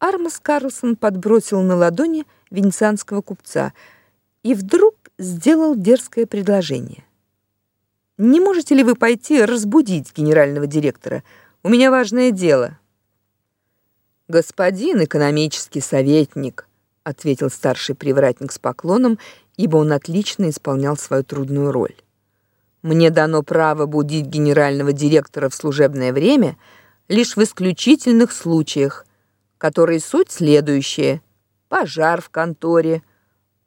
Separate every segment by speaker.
Speaker 1: Армас Карлсон подбросил на ладони венецианского купца и вдруг сделал дерзкое предложение. Не можете ли вы пойти разбудить генерального директора? У меня важное дело. Господин экономический советник, ответил старший привратник с поклоном, ибо он отлично исполнял свою трудную роль. Мне дано право будить генерального директора в служебное время лишь в исключительных случаях, которые суть следующие: пожар в конторе,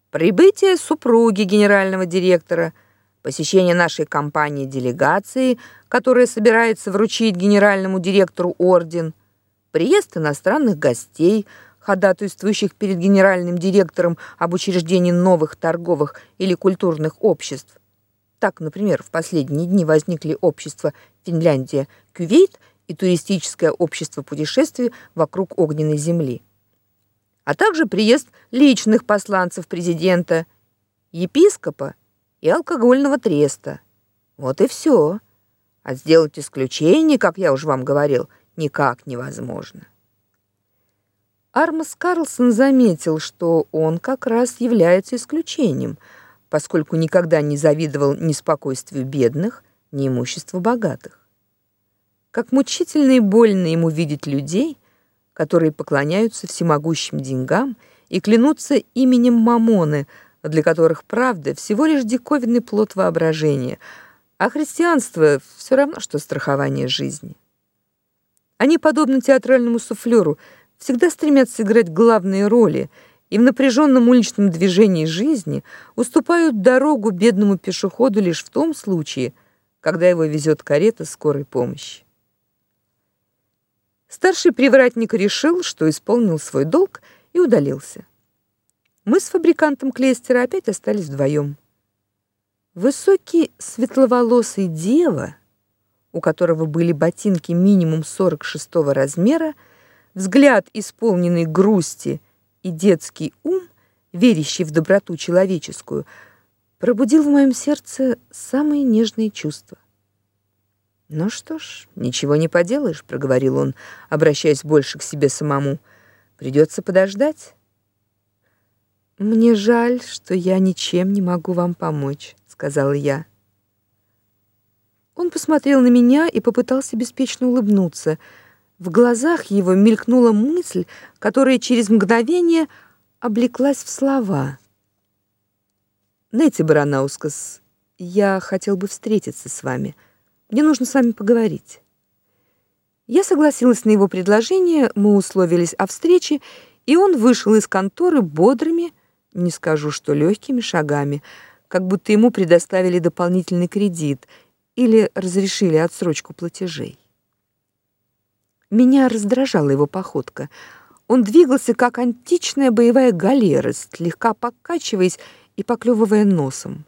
Speaker 1: прибытие супруги генерального директора, посещение нашей компании делегации, которая собирается вручить генеральному директору орден, приезд иностранных гостей, ходатайствующих перед генеральным директором об учреждении новых торговых или культурных обществ. Так, например, в последние дни возникли общества Финляндия, Кувейт и туристическое общество путешествий вокруг огненной земли. А также приезд личных посланцев президента, епископа и алкогольного треста. Вот и все. А сделать исключение, как я уже вам говорил, никак невозможно. Армас Карлсон заметил, что он как раз является исключением, поскольку никогда не завидовал ни спокойствию бедных, ни имуществу богатых. Как мучительно и больно ему видеть людей, которые поклоняются всемогущим деньгам и клянутся именем Мамоны, для которых правда всего лишь диковинный плод воображения, а христианство все равно что страхование жизни. Они подобны театральному суфлеру, всегда стремятся играть главные роли и в напряженном уличном движении жизни уступают дорогу бедному пешеходу лишь в том случае, когда его везет карета скорой помощи. Старший привратник решил, что исполнил свой долг и удалился. Мы с фабрикантом Клейстера опять остались вдвоем. Высокий светловолосый дева, у которого были ботинки минимум 46-го размера, взгляд исполненный грусти и детский ум, верящий в доброту человеческую, пробудил в моем сердце самые нежные чувства. Ну что ж, ничего не поделаешь, проговорил он, обращаясь больше к себе самому. Придется подождать. Мне жаль, что я ничем не могу вам помочь, сказала я. Он посмотрел на меня и попытался беспечно улыбнуться. В глазах его мелькнула мысль, которая через мгновение облеклась в слова. Нэти Баранаускас, я хотел бы встретиться с вами. Мне нужно с вами поговорить. Я согласилась на его предложение, мы условились о встрече, и он вышел из конторы бодрыми, не скажу, что легкими шагами, как будто ему предоставили дополнительный кредит или разрешили отсрочку платежей. Меня раздражала его походка. Он двигался как античная боевая галера, слегка покачиваясь и поклевывая носом.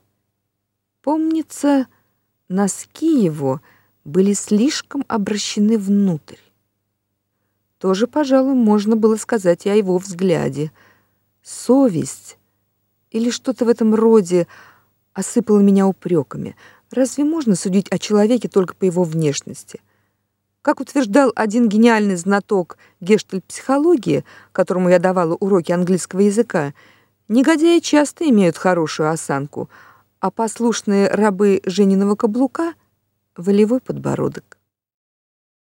Speaker 1: Помнится, носки его были слишком обращены внутрь. Тоже, пожалуй, можно было сказать и о его взгляде. Совесть или что-то в этом роде осыпала меня упреками. Разве можно судить о человеке только по его внешности? Как утверждал один гениальный знаток гештальт-психологии, которому я давала уроки английского языка, негодяи часто имеют хорошую осанку — а послушные рабы Жениного каблука волевой подбородок.